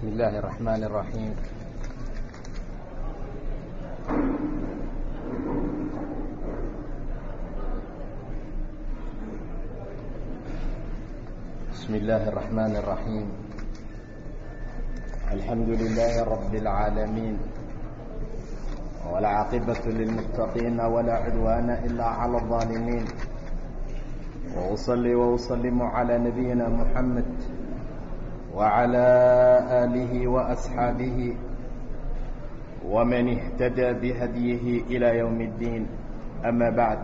بسم الله الرحمن الرحيم بسم الله الرحمن الرحيم الحمد لله رب العالمين والعاقبة للمتقين ولا عدوان إلا على الظالمين وأصلي وأسلم على نبينا محمد وعلى آله وأصحابه ومن اهتدى بهديه إلى يوم الدين أما بعد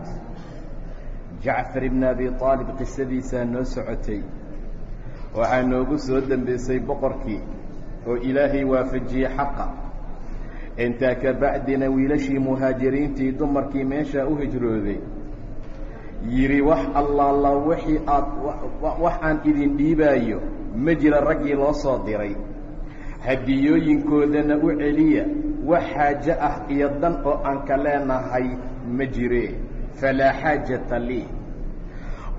jacfar ibn abi aalib qisadiisaa noo socotay waxaa noogu soo dembeysay boqorkii oo ilaahay waafajiyey xaqa intaa ka bacdina wiilashii muhaajiriintii dumarkii meeshaa u hijrooday yidhi wax allaala wixii aad wax aan idin dhiibaayo ma jira raggii loo soo diray. Hadiyooyinkoodana u celiya wax xaajo ah iyo dan oo aan ka leenahay ma jire. Falaa xaajata lii.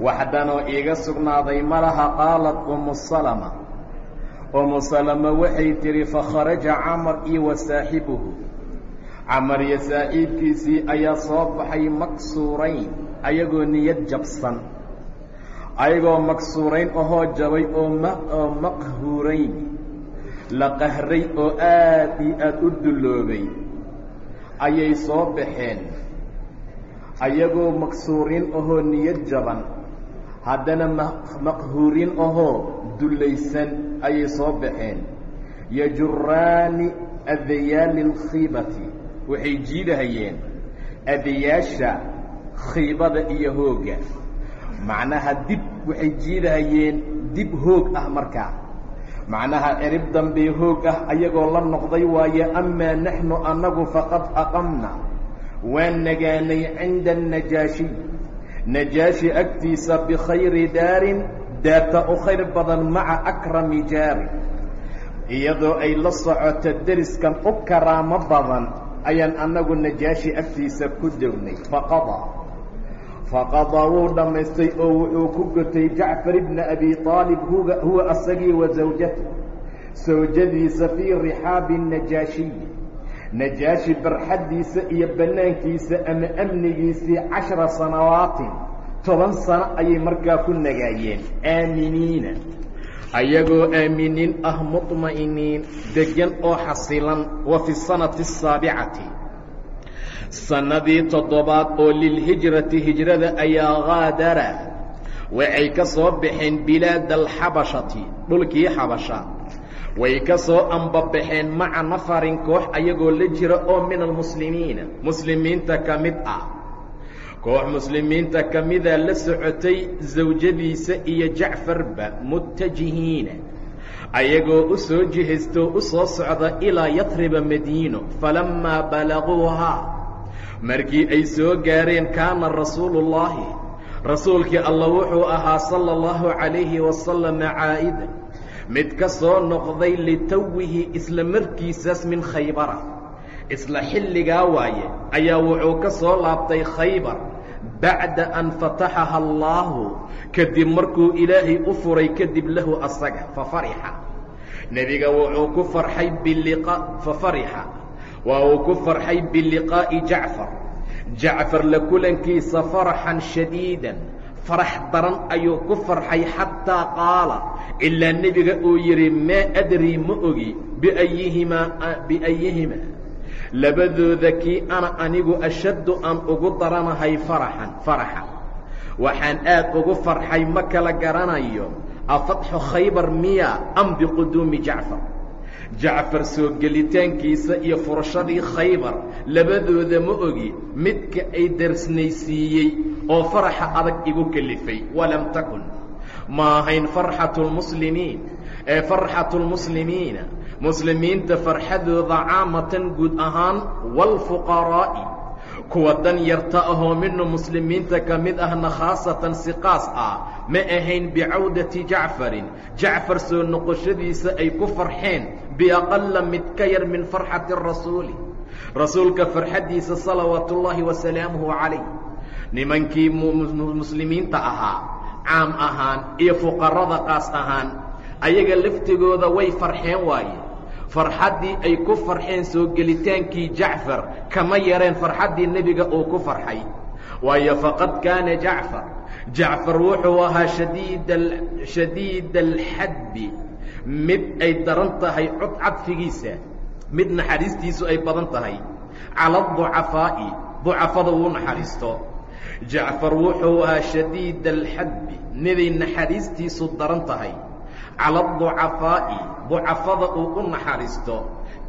Waxdanoo iiga sugnaaday ma laha qaalat umu salama. Umu salama waxay tidhi fakharaja camar iyo wa saaxibuhu. Camar iyo saaxiibkiisii ayaa soo baxay maksuurayn ayagoo niyad jabsan ayagoo maksuurayn ahoo jabay oo oo maqhuurayn. La qahray oo aad iyo aad u dulloobay ayay soo baxeen. Ayagoo maksuuriin ahoo niyad jaban. Haddana maqhuuriin ahoo dullaysan ayay soo baxeen. Yajuraani adayaali alkhiibati waxay jiidahayeen. Adayaasha khiibada iyo hoogga macnaha dib waxay jiidahayeen dib hoog ah markaa macnaha cirib dambee hoog ah ayagoo la noqday waaye amaa naxnu annagu faqad aqamna. Waan nagaanay cinda annajaashiy najaashi agtiisa bikhayri daarin daarta u khayr badan maca akrami jaari. Iyadoo ay la socoto deriskan u karaamo badan ayaan annagu najaashi agtiisa ku downay. Faqadaa faqadaa wuu dhammaystay oo wuxuu ku gotay jacfar ibna abi aalib huga huwa asagii wa zawjatu sawjadiisa fii rixaabi najaashiy najaashi barxaddiisa iyo bannaankiisa ama amnigiisii cashara sanawaatin toban sano ayay markaa ku nagaayeen aaminiina ayagoo aaminiin ah muطma'iniin degan oo xasilan wa fi sanati asaabicati sannadii toddobaad oo lilhijrati hijrada ayaa haadara waxay ka soo baxeen bilaada alxabashati dhulkii xabasha. Way ka soo ambabaxeen maca nafarin koox ayagoo la jira oo min almuslimiina muslimiinta ka mid ah. Koox muslimiinta ka mida la socotay sawjadiisa iyo jacfarba muttajihiina. Ayagoo u soo jihaystoo u soo socda ilaa yatriba madiino falammaa balaguuhaa markii ay soo gaareen kaana rasuulu ullaahi rasuulkii allah wuxuu ahaa sala allahu calayhi wasalama caa'ida mid ka soo noqday litawihi isla markiisaas min khaybara isla xilligaa waaye ayaa wuxuu ka soo laabtay khaybar bacda an fataxaha allaahu. Kadib markuu ilaahay u furay kadib lahu asaga fafarixa nebiga wuxuu ku farxay biliqa fafarixa waa uu ku farxay biliqaa'i jacfar. Jacfar la kulankiisa faraxan shadiidan. Farax daran ayuu ku farxay xataa qaala ilaa nebiga uu yidhi maa adrii ma ogi biayihimaa biayihimaa labadooda kii ana anigu ashaddu aan ugu daranahay faraxan faraxa. Waxaan aad ugu farxay ma kala garanayo. Afatxu khaybar miya am biquduumi jacfar jacfar soo gelitaankiisa iyo furashadii khaybar labadooda ma ogi midka ay darsnaysiiyey oo faraxa adag igu kelifay walam takun. Ma ahayn farxatu lmuslimiin ee farxatu lmuslimiina muslimiinta farxadooda caamatan guud ahaan waalfuqaraa'i kuwa dan yarta ahoo minu muslimiinta ka mid ahna khaasatan si qaas ah ma ahayn bicawdati jacfarin. Jacfar soo noqoshadiisa ay ku farxeen biaqala mid ka yar min farxati rasuuli rasuulka farxaddiisa salawaatu ullaahi wasalaamuhu calayh nimankii muslimiinta ahaa caam ahaan iyo fuqarada qaas ahaan ayaga laftigooda way farxeen waaye farxaddii ay ku farxeen soo gelitaankii jacfar kama yareen farxaddii nebiga uu ku farxay waayo faqad kaana jacfar jacfar wuxuu ahaa shadiida alxadbi mid ay daran tahay cod cadfigiisa mid naxariistiisu ay badan tahay. Cala aducafaa'i ducafada uu naxariisto. Jacfar wuxuu ahaa shadiida alxadbi miday naxariistiisu daran tahay. Cala aducafaa'i ducafada uu u naxariisto.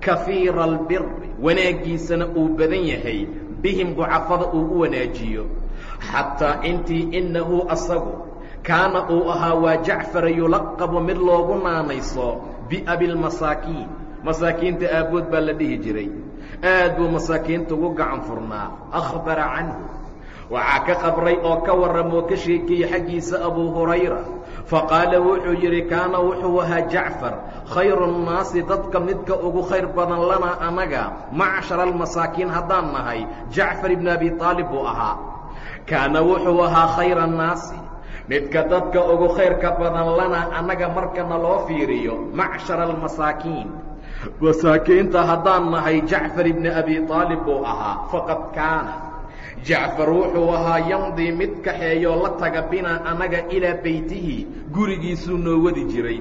Kafiira albiri wanaaggiisana uu badan yahay. Bihim ducafada uu u wanaajiyo. Xataa intii innahu asagu kaana uu ahaa waa jacfara yulaqabu mid loogu naanayso biabilmasaakiin masaakiinta aabbood baa la dhihi jiray. Aad buu masaakiinta ugu gacan furnaa. Akhbara canhu. Waxaa ka qabray oo ka warramoo ka sheekeeyey xaggiisa abuu hurayra. Faqaala wuxuu yidhi kaana wuxuu ahaa jacfar. Khayru nnaasi dadka midka ugu khayr badan lanaa anaga macshara almasaakiin haddaan nahay. Jacfar ibnu abi aalib buu ahaa. Kaana wuxuu ahaa khayra annaasi midka dadka ugu khayrka badan lanaa annaga markana loo fiiriyo macshara almasaakiin. Masaakiinta haddaan nahay jacfar ibni abi aalib buu ahaa faqad kaana. Jacfar wuxuu ahaa yamdii mid kaxeeyoo la taga binaa annaga ilaa beytihi gurigiisuu noo wadi jiray.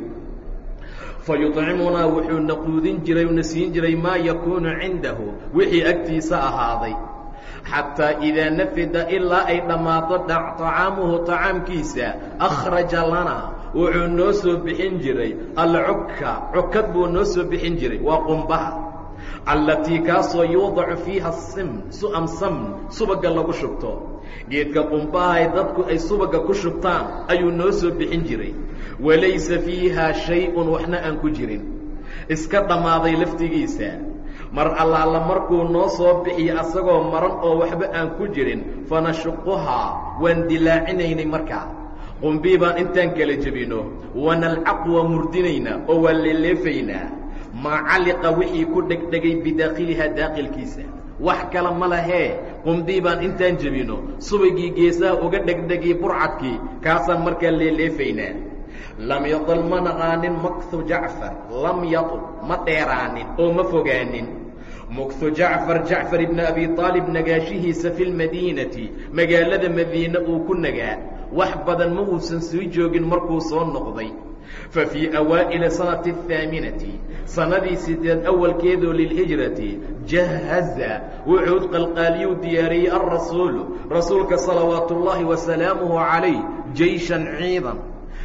Fa yudcimunaa wuxuu na quudin jiray una siin jiray maa yakuunu cindahu wixii agtiisa ahaaday xataa idaa nafida ilaa ay dhammaato طacaamuhu طacaamkiisa akhraja lanaa wuxuu noo soo bixin jiray alcukka cukad buu noo soo bixin jiray waa qumbaha allatii kaasoo yuudacu fiiha sim su'am samn subagga lagu shubto geedka qumbaha ay dadku ay subagga ku shubtaan ayuu noo soo bixin jiray walaysa fiiha shay-un waxna aan ku jirin iska dhammaaday laftigiisa mar allaala markuu noo soo bixiyo asagoo maran oo waxba aan ku jirin fanashuquhaa waan dilaacinaynay markaa. Qumbii baan intaan kala jebino wanalcaqu waa murdinaynaa oo waa leeleefaynaa maa caliqa wixii ku dhegdhegay bidaakilihaa daaqilkiisa. Wax kale ma lahee qumbii baan intaan jebino subagii geesaha uga dhegdhegay burcadkii kaasaan markaa leeleefaynaa lam yadal ma naqaanin makhu jacfar lam yadul ma dheeraanin oo ma fogaanin. Mukhu jacfar jacfar ibni abi aalib nagaashihiisa fi lmadiinati magaalada madiine uu ku nagaa. Wax badan ma uusan sii joogin markuu soo noqday. Fa fii awaa'ili sanati ahaaminati sannadii sideed awalkeedoo lilhijrati jahaza. Wuxuu qalqaaliyuu diyaariyey alrasuulu rasuulka salawaatu ullaahi wasalaamuhu calayh jeyshan ciidan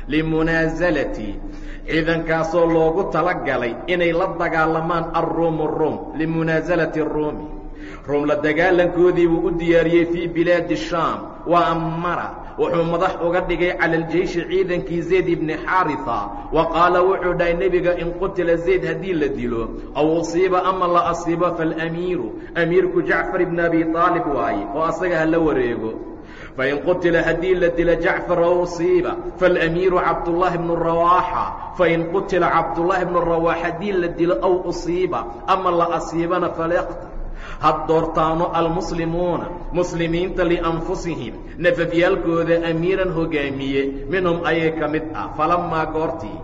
limunaasalati ciidankaasoo loogu tala galay inay la dagaalamaan alruumu ruum limunaasalati ruumi ruum la dagaalankoodii buu u diyaariyey fii bilaadi shaam. Wa amara. Wuxuu madax uga dhigay cala aljeyshi ciidankii zayd ibni xaarisa. Wa qaala wuxuu dhahay nebiga in qutila zayd haddii la dilo aw usiiba ama la asiibo faalamiiru amiirku jacfar ibni abi aalib waaye oo asaga ha la wareego fain qutila haddii la dila jacfar oo usiiba faاlamiiru cabdullaahi bnu rawaaxa fain qutila cabdullaahi bnu rawaaxa haddii la dilo aw usiiba ama la asiibana falaqta had doortaano almuslimuuna muslimiinta lianfusihim nafafyaalkooda amiiran hogaamiye minhum ayay ka mid ah falamaa goortii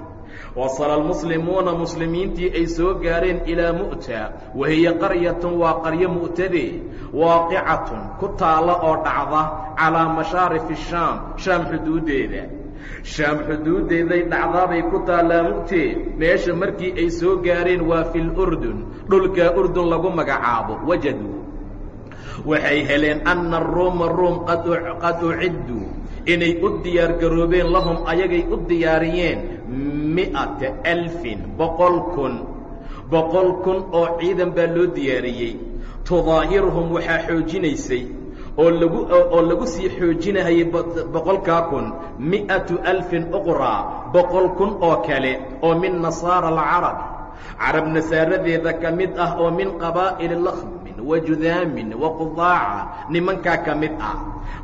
wasala almuslimuuna muslimiintii ay soo gaareen ilaa mu'ta wahiya qaryatun waa qaryo mu'tadee waaqicatun ku taalla oo dhacda calaa mashaarifi shaam shaam xuduuddeeda shaam xuduuddeeday dhacdaabay ku taallaa mu'tee meesha markii ay soo gaareen waa fi lurdun dhulkaa urdun lagu magacaabo wajaduu waxay heleen anna aruuma ruum qad ucidduu inay u diyaar garoobeen lahum ayagay u diyaariyeen mi'ata alfin boqol kun. Boqol kun oo ciidan baa loo diyaariyey. Tudaahiruhum waxaa xoojinaysay oo lagu oo lagu sii xoojinahayay boqolkaa kun mi'atu alfin uqraa boqol kun oo kale oo min nasaara alcarab. Carab nasaaradeeda ka mid ah oo min qabaa'ili lakhmin wa judaamin wa qudaaca nimankaa ka mid ah.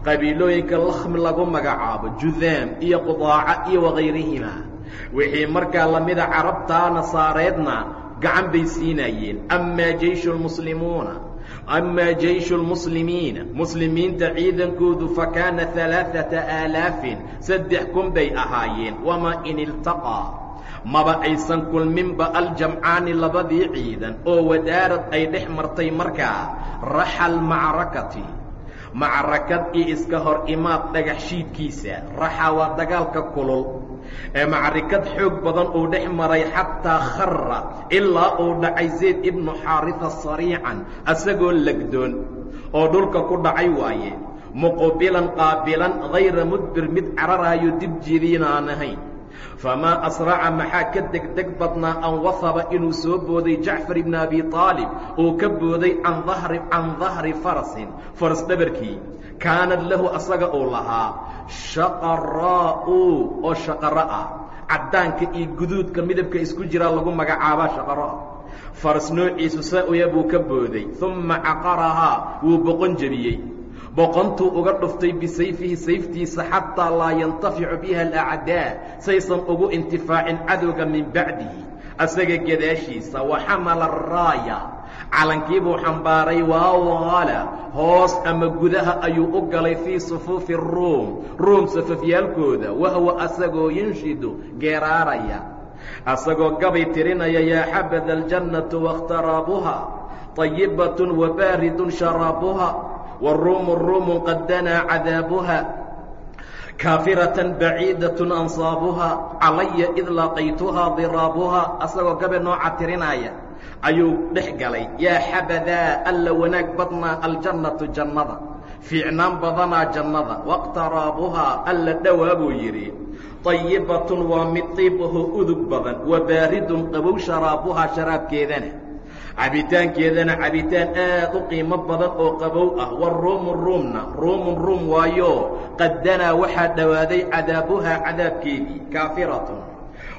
Qabiilooyinka lakhmi lagu magacaabo judaam iyo qudaaca iyo wakayrihima wixii markaa lamida carabtaa nasaareedna gacan bay siinayeen amaa jeyshu lmuslimuuna amaa jeyshu lmuslimiina muslimiinta ciidankoodu fa kaana alaaata aalaafin saddex kun bay ahaayeen wamaa in iltaqaa maba aysan kulminba aljamcaani labadii ciidan oo wadaarad ay dhex martay markaa raxal macrakati macrakad iyo iska hor imaad dhagax shiidkiisa raxa waa dagaalka kulul ee macrikad xoog badan uu dhex maray xataa khara ilaa uu dhacay zayd ibnu xaarisa sariican asagoo legdoon oo dhulka ku dhacay waaye. Muqbilan qaabilan hayra mudbir mid cararaayo dib jeediina aan ahayn famaa asraca maxaa ka degdeg badnaa an wasaba inuu soo booday jacfar ibni abi aalib uu ka booday can dahri farasin faras dhabarkii kaanad lahu asaga uu lahaa shaqaraa'u oo shaqaro ah caddaanka iyo guduudka midabka isku jiraa lagu magacaabaa shaqaro faras noociisu saa uya buu ka booday uma caqarahaa wuu boqon jebiyey boqontuu uga dhuftay bisayfihi sayftiisa xataa laa yantaficu biha alacdaa saysan ugu intifaacin cadowga min bacdihi asaga gadaashiisa wa xamala araaya calankii buu xambaaray waawala hoos ama gudaha ayuu u galay fii sufuufi ruum ruum safafyaalkooda wahwa asagoo yunshidu geeraaraya. Asagoo gabay tirinaya yaa xabada aljannatu waاkhtaraabuha طayibatun wabaaridun sharaabuha wruumu ruumu qad danaa cadaabuha kaafiratan baciidatun ansaabuha calaya id laqaytuhaa diraabuha asagoo gabe nooca tirinaaya ayuu dhex galay yaa xabadaa alla wanaag badnaa aljannatu jannada fiicnaan badanaa jannada waqtaraabuhaa alla dhowaa buu yidhi طayibatun waa mid tiibaho udug badan wa baaridun qabow sharaabuhaa sharaabkeedana cabitaankeedana cabitaan aad u qiimo badan oo qabow ah. Waruumu ruumna ruumun ruum waayo. Qaddanaa waxaa dhowaaday cadaabuhaa cadaabkeedii kaafiratun.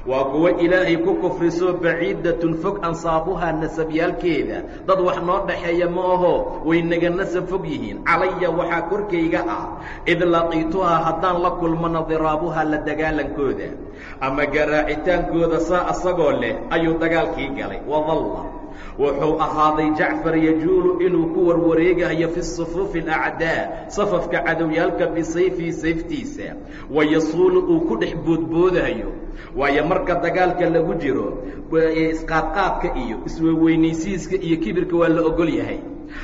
Waa kuwo ilaahay ku kufriso baciidatun fog ansaabuhaa nasabyaalkeeda. Dad wax noo dhaxeeya ma aho way naga nasab fog yihiin. Calaya waxaa korkayga ah. Id laqiituhaa haddaan la kulmano diraabuhaa la dagaalankooda ama garaacitaankooda saa asagoo leh ayuu dagaalkii galay. Wadalla wuxuu ahaaday jacfar yajuulu inuu ku warwareegayo fi sufuufi alacdaa safafka cadowyaalka bisayfihi sayftiisa. Wayasuulu uu ku dhex boodboodayo. Waayo marka dagaalka lagu jiro isqaadqaadka iyo isweweynaysiiska iyo kibirka waa la ogol yahay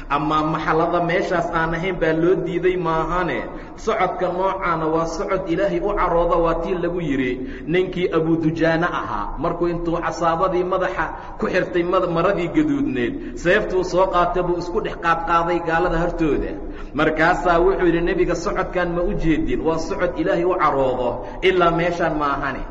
amaa maxalada meeshaas aan ahayn baa loo diiday maahane socodka noocaana waa socod ilaahay u carooda waa tii lagu yidhi ninkii abudujaane ahaa. Markuu intuu casaabadii madaxa ku xirtay maradii gaduudneed seeftuu soo qaata buu isku dhex qaadqaaday gaalada hortooda markaasaa wuxuu yidhi nebiga socodkan ma u jeedin waa socod ilaahay u caroodo ilaa meeshaan maahane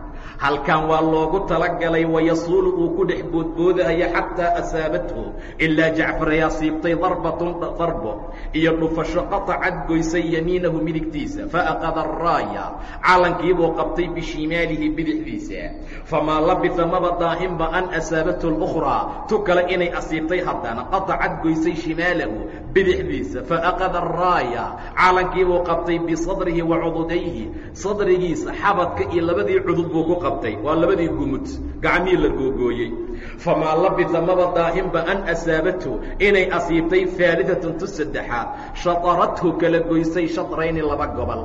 halkan waa loogu talagalay wayasuulu uu ku dhex boodboodayo xataa asaabathu ilaa jacfar ayaa siibtay darbatun darbo iyo dhufasho qatacad goysay yamiinahu midigtiisa faaqada araaya calankiibuu qabtay bishimaalihi bidixdiisa. Famaa labisa maba daahinba an asaabathu اlukhraa tu kale inay asiibtay haddana qatacad goysay shimaalahu bidixdiisa faaqada araaya calankiibuu qabtay bisadrihi wa cududayhi sadrigiisa xabadka iyo labadii cudud buu ku qabtay waa labadii gumud gacmihii la googooyey. Famaa labisa maba daahinba an asaabathu inay asiibtay faalidatun tu saddexaad shatarathu kala goysay shatrayni laba gobol.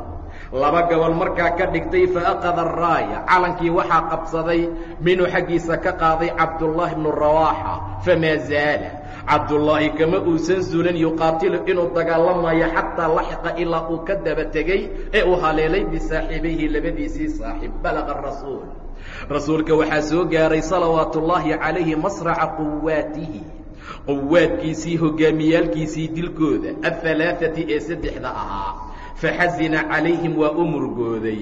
Laba gobol markaa ka dhigtay faaqada araaya calankii waxaa qabsaday minuu xaggiisa ka qaaday cabdullaahi bnu rawaaxa famaa zaala cabdullaahi kama uusan zulin yuqaatilu inuu dagaalamayo xataa laxiqa ilaa uu ka daba tegey ee uu haleelay bisaaxiibayhi labadiisii saaxiib balaqa rasuul. Rasuulka waxaa soo gaaray salawaatu ullaahi calayhi masraca quwaatihi quwaadkiisii hogaamiyaalkiisii dilkooda ahalaaati ee saddexda ahaa. Faxasina calayhim waa u murugooday.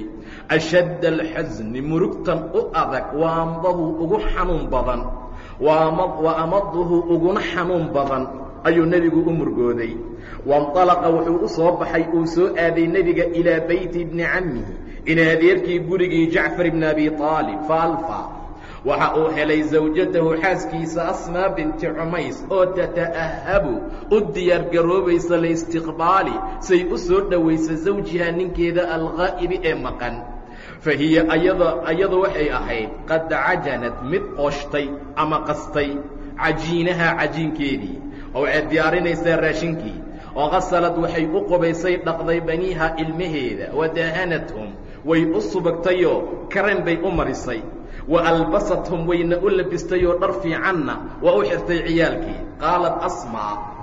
Ashadda alxasni murugtan u adag waamdahu ugu xanuun badan wa amaduhu uguna xanuun badan ayuu nebigu u murgooday. Waاnطalaqa wuxuu u soo baxay uu soo aaday nebiga ilaa beyti bni cammihi in adeerkii gurigii jacfar bni abi aalib faalfa. Waxa uu helay zawjatahu xaaskiisa asmaa binti cumays oo tata'ahabu u diyaargaroobaysa liistiqbaali say u soo dhowaysa zawjiha ninkeeda alghaa'ibi ee maqan fa hiya ayada ayadu waxay ahayd qad cajanad mid qooshtay ama qastay cajiinaha cajiinkeedii oo waxay diyaarinaysaa raashinkii oo qasalad waxay u qubaysay dhaqday baniiha ilmaheeda wadahanathum way u subagtayoo karen bay u marisay wa albasathum wayna u labistay oo dhar fiicanna waa u xirtay ciyaalkii qaalat asmaa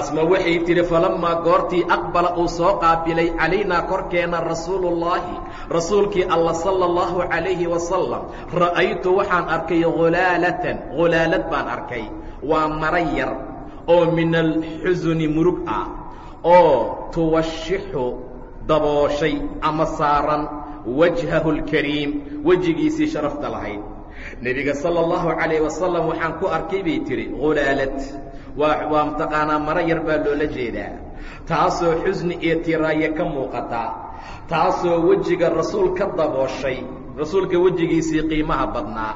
asma waxay tidhi falammaa goortii aqbala uu soo qaabilay calaynaa korkeenna rasuuluullaahi rasuulkii alla sala allahu calayhi wasalam ra'aytu waxaan arkay hulaalatan hulaalad baan arkay waa mara yar oo min alxusuni murug ah oo tuwashixu dabooshay ama saaran wajhahu lkariim wejigiisii sharafta lahayd nebiga sala allahu calayh wasalam waxaan ku arkay bay tidhi hulaalad waa waa maro yar baa loola jeedaa. Taasoo xusni iyo tiraaye ka muuqata. Taasoo wejiga rasuul ka dabooshay rasuulka wejigiisii qiimaha badnaa.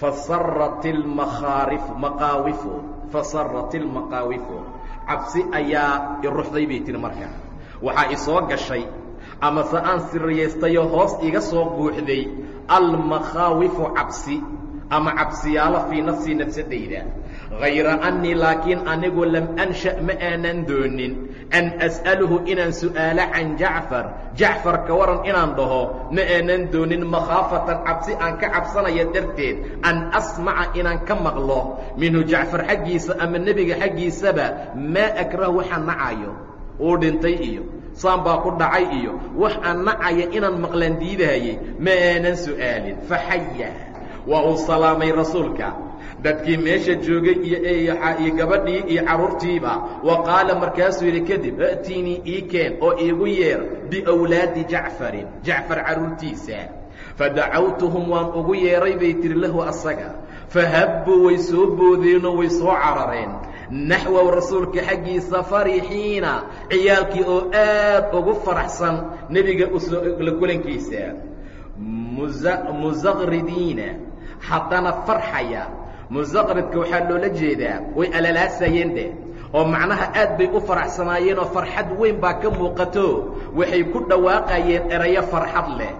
Fasarat ilmakhaarif maqaawifu fasarat ilmaqaawifu cabsi ayaa iruxday bay tihi marka. Waxaa isoo gashay ama se aan siriyaystayoo hoos iga soo buuxday almakhaawifu cabsi ama cabsiyaalo fii nafsii nafsadayda hayra annii laakiin anigu lam ansha ma aanan doonin an as'aluhu inaan su'aalo can jacfar. Jacfar ka waran inaan dhaho ma aanan doonin makhaafatan cabsi aan ka cabsanaya darteed an asmaca inaan ka maqlo. Minhu jacfar xaggiisa ama nebiga xaggiisaba maa akrahu waxaan nacayo uu dhintay iyo saan baa ku dhacay iyo wax aan nacaya inaan maqlaan diidahayay ma aanan su'aalin. Faxaya waa uu salaamay rasuulka. Dadkii meesha joogay iyo iyo gabadhii iyo carruurtiiba wa qaala markaasuu yidhi kadib a'tiinii ii keen oo iigu yeer biwlaadi jacfarin jacfar carruurtiisa fadacawtuhum waan ugu yeeray bay tiri lahu asaga. Fahabbuu way soo boodeenoo way soo carareen naxwow rasuulka xaggiisa farixiina ciyaalkii oo aad ugu faraxsan nebiga la kulankiisa musaqridiina haddana farxaya musaqridka waxaa loola jeedaa way alalaasayeen dheh oo macnaha aad bay u faraxsanaayeen oo farxad weyn baa ka muuqato waxay ku dhawaaqayeen erayo farxad leh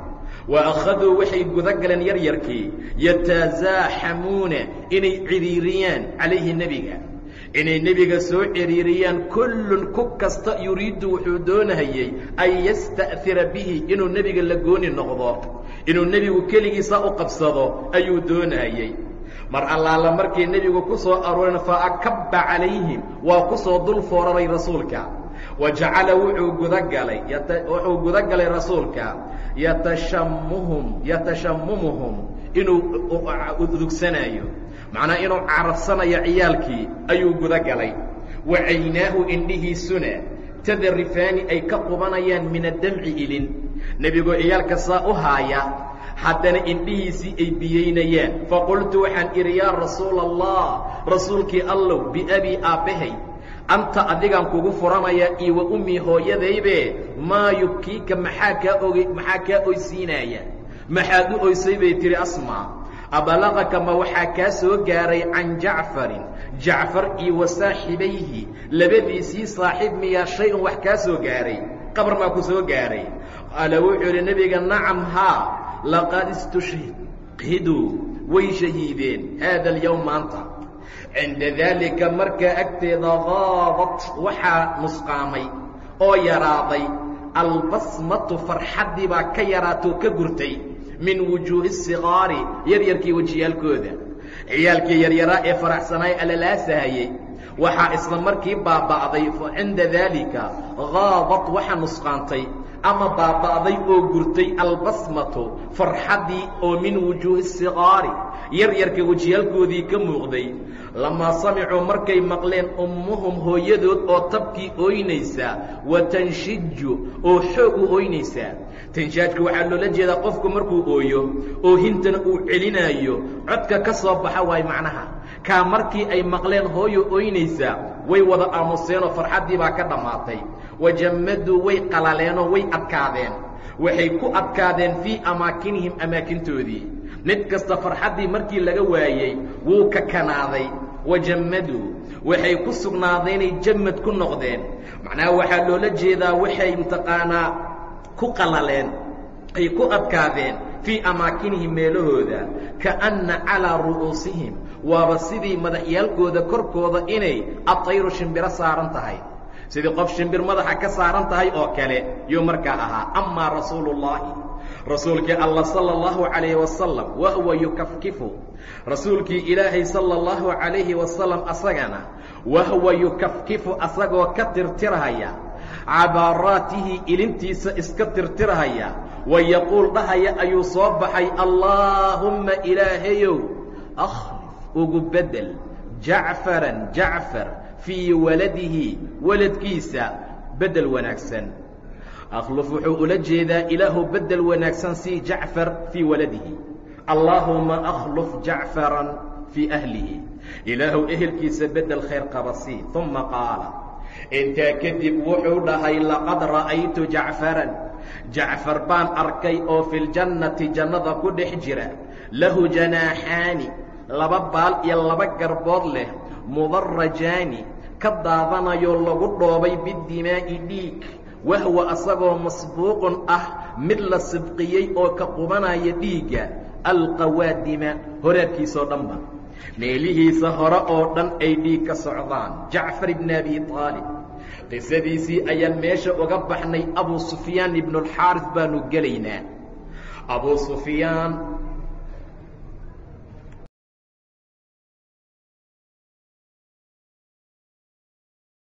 wa akhaduu waxay guda galeen yaryarkii yatasaaxamuuna inay cidhiiriyaan calayhi nebiga inay nebiga soo cidhiiriyaan kullun ku kasta yuriiddu wuxuu doonahayey an yasta'hira bihi inuu nebiga la gooni noqdo inuu nebigu keligiisa u qabsado ayuu doonahayey mar allaala markay nebigu ku soo arooreen fa akabba calayhim waa ku soo dul fooraray rasuulka wa jacala wuxuu gudagalay wuxuu guda galay rasuulka yatashammuhum yatashammumuhum inuu udugsanaayo macnaa inuu carabsanayo ciyaalkii ayuu guda galay wa caynaahu indhihiisuna tadarifaani ay ka qubanayaan min addamci ilin. Nebigoo ciyaalka saa u haaya haddana indhihiisii ay biyeynayaan. Faqultu waxaan idhi yaa rasuula allah rasuulkii allow biabii aabbahay anta adigaan kugu furanayaa iyo wa ummii hooyadaybe maa yubkiika maxaa kaa oge maxaa kaa oysiinaaya maxaad u oysay bay tihi asmaa abalaqaka ma waxaa kaa soo gaaray can jacfarin jacfar iyo wa saaxibayhi labadiisii saaxiib miyaa shay-un wax kaa soo gaaray qabar maa ku soo gaaray qaala wuxuu idhi nebiga nacam haa laqad istushhiduu way shahiideen haada alyowm maanta cinda daalika markaa agteeda qaadat waxaa nusqaamay oo yaraaday albasmatu farxaddii baa ka yaraatoo ka gurtay min wujuuhi sikaari yaryarkii wejiyaalkooda. Ciyaalkii yaryaraa ee faraxsanaay alalaasahayey waxaa isla markii baaba'day cinda daalika qaadat waxaa nusqaantay ama baaba'day oo gurtay albasmatu farxaddii oo min wujuuhi sikaari yaryarka wejiyaalkoodii ka muuqday. Lamaa samicuu markay maqleen ummuhum hooyadood oo tabkii ooynaysa wa tanshiju oo u ooynaysaa tanshaajka waxaa loola jeedaa qofku markuu ooyo oohintana uu celinaayo codka ka soo baxa waay macnaha. Kaa markii ay maqleen hooyo ooynaysaa way wada aamuseenoo farxaddii baa ka dhammaatay wajammaduu way qalaleenoo way adkaadeen. Waxay ku adkaadeen fii amaakinihim amaakintoodii mid kasta farxaddii markii laga waayey wuu ka kanaaday. Wajammaduu waxay ku sugnaadeenay jammad ku noqdeen. Macnaha waxaa loola jeedaa waxay mataqaanaa ku qalaleen ay ku adkaadeen fii amaakinihim meelahooda kaanna calaa ru'uusihim. Waaba sidii madaxyaalkooda korkooda inay atayru shimbiro saaran tahay. Sidii qof shimbir madaxa ka saaran tahay oo kale yuu markaa ahaa. Amaa rasuulullaahi rasuulkii alla sala allahu calayhi wasalam wa huwa yukafkifu. Rasuulkii ilaahay sala allahu calayhi wasalam asagana wa huwa yukafkifu asagoo ka tirtirhaya cabaaraatihi ilintiisa iska tirtirhaya wa yaquul dhahaya ayuu soo baxay allaahumma ilaahayow akhlif ugu bedel jacfaran jacfar fii waladihi waladkiisa bedel wanaagsan. Akhluf wuxuu ula jeedaa ilaahu bedel wanaagsan sii jacfar fii waladihi. Allaahuma akhluf jacfaran fii ahlihi. Ilaahu ehelkiisa bedel khayr qaba sii uma qaala intaa kadib wuxuu dhahay laqad ra'aytu jacfaran. Jacfar baan arkay oo fi ljannati jannada ku dhex jira. Lahu janaaxaani laba baal iyo laba garbood leh mudarajaani ka daadanayo lagu dhoobay bidimaa'i dhiig. Wahwa asagoo masbuuqun ah mid la sibqiyey oo ka qubanaya dhiigga alqawaadima horaadkiisoo dhanba meelihiisa hore oo dhan ay dhiig ka socdaan. Jacfar ibni abi aalib qisadiisii ayaan meesha uga baxnay abu sufyaan ibnualxaaris baanu gelaynaa. Abuu sufyaan